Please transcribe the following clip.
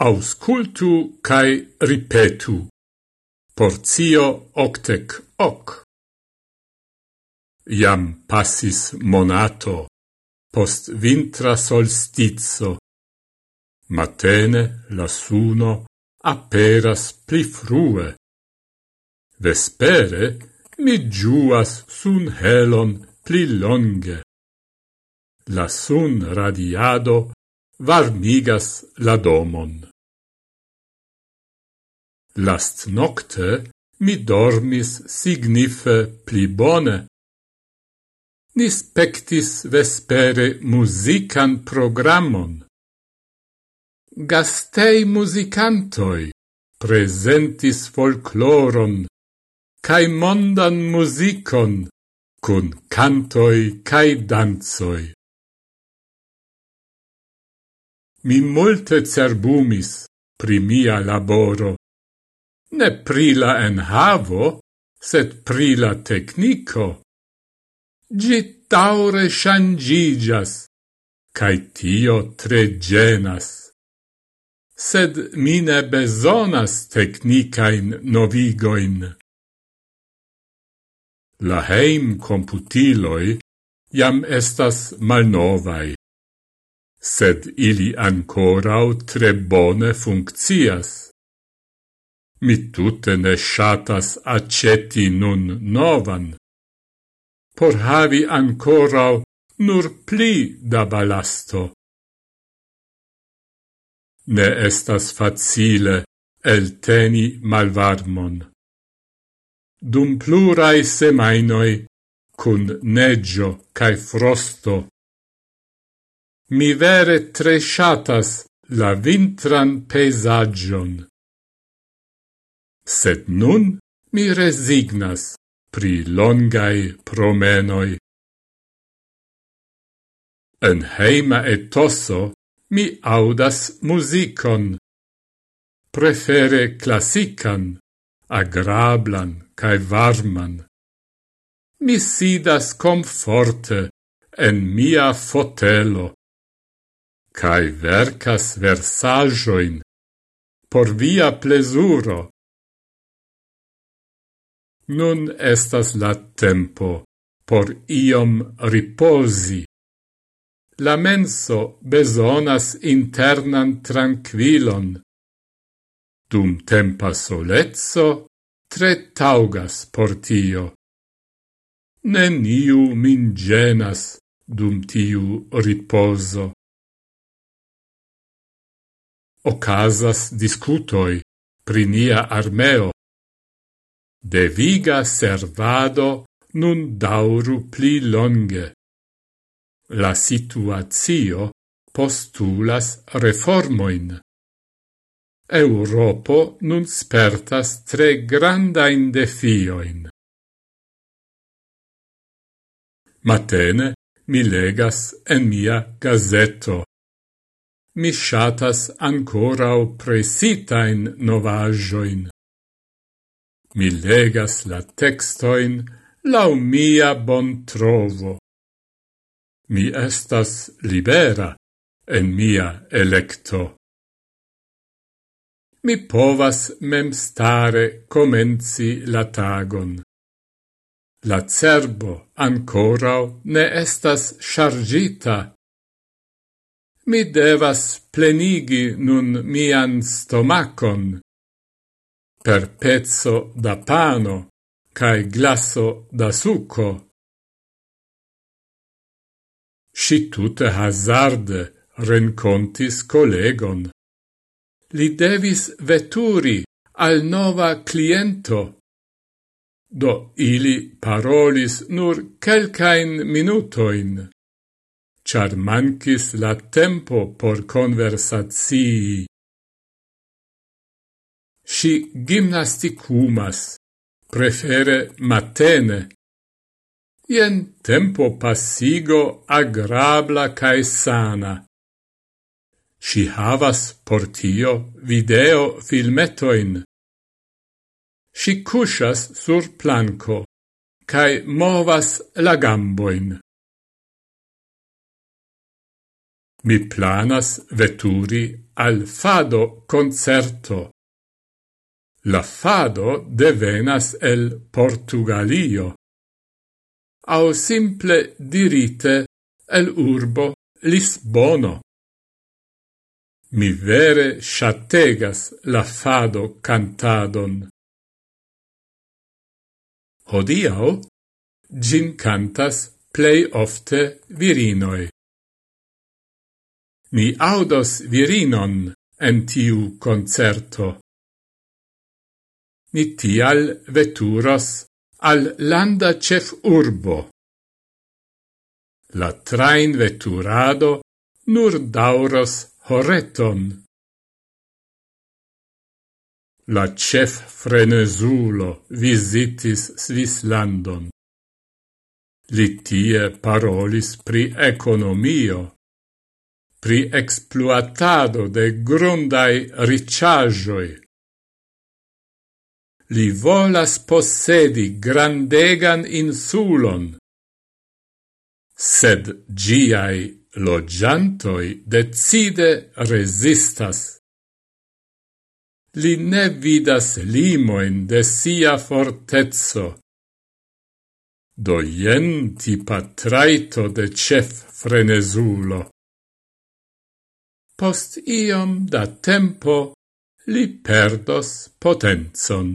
auscultu cae ripetu. Porzio octec hoc. Iam passis monato, post vintra solstizzo. Matene la suno aperas pli frue. Vespere mi giuas sun helon pli longe. La sun radiado varmigas la domon. Last nocte mi dormis signife pli bone. Ni spectis vespere musican programmon. Gastei musicantoi presentis folcloron cae mondan musicon cun cantoi cae danzoi. Mi multe cerbumis pri mia laboro, ne pri la enhavo, sed pri la tecnico. Gi taure shangigas, cae tio tre genas. Sed mine besonas technicain novigoin. La heim computiloi jam estas malnovai, sed ili ancorau tre bone funccias. Mi tutte ne shatas aceti nun novan. Por havi ancorau nur pli da balasto. Ne estas facile elteni malvarmon. Dum plurai semainoi, cun neggio cae frosto, mi vere tre shatas la vintran peisagion sed nun mi resignas pri longai promenoi. En heima etoso mi audas musicon, prefere classican, agrablan cae varman. Mi sidas comforte en mia fotelo, cae vercas versajoin por via plesuro Nun estas la tempo por iom riposi. La menso besonas internan tranquilon. Dum tempa solezzo tre taugas por tio. Neniu min genas dum tiu riposo. Ocasas discutoi pri nia armeo deviga servado nun dauru pli longe. La situazio postulas reformoin. Europo nun spertas tre grandain defioin. Matene mi legas en mia gazeto. Mi shatas ancorau presitain novajoin. Mi legas la textoin lau mia bon trovo. Mi estas libera en mia electo. Mi povas mem stare comenzi la tagon. La cerbo ancorau ne estas chargita. Mi devas plenigi nun mian stomacon per pezzo da pano cae glasso da succo. Si tutte hazarde rencontis collegon. Li devis veturi al nova cliento. Do ili parolis nur quelcain minutoin, char mancis la tempo por conversatii si gymnasticumas, prefere matene. Ien tempo passigo agrabla cae sana. Si havas portio video filmetoin. Si cusas sur planco, cae movas la gamboin. Mi planas veturi al fado concerto. La fado devenas el Portugalio. Au simple dirite el urbo Lisbono. Mi vere chategas la fado cantadon. Hodiau gin cantas plei ofte virinoi. Ni audos virinon en tiu concerto ni tial veturas al landa cef urbo. La train veturado nur dauros horeton. La cef frenesulo visitis Svislandon. Li tie parolis pri economio, pri exploatado de grundai ricciagioi, Li volas possedi grandegan insulon, sed giai logiantoi decide resistas. Li ne vidas limoin de sia fortezzo, do jen tipa traito de cef frenesulo. Post iom da tempo li perdos potenzon.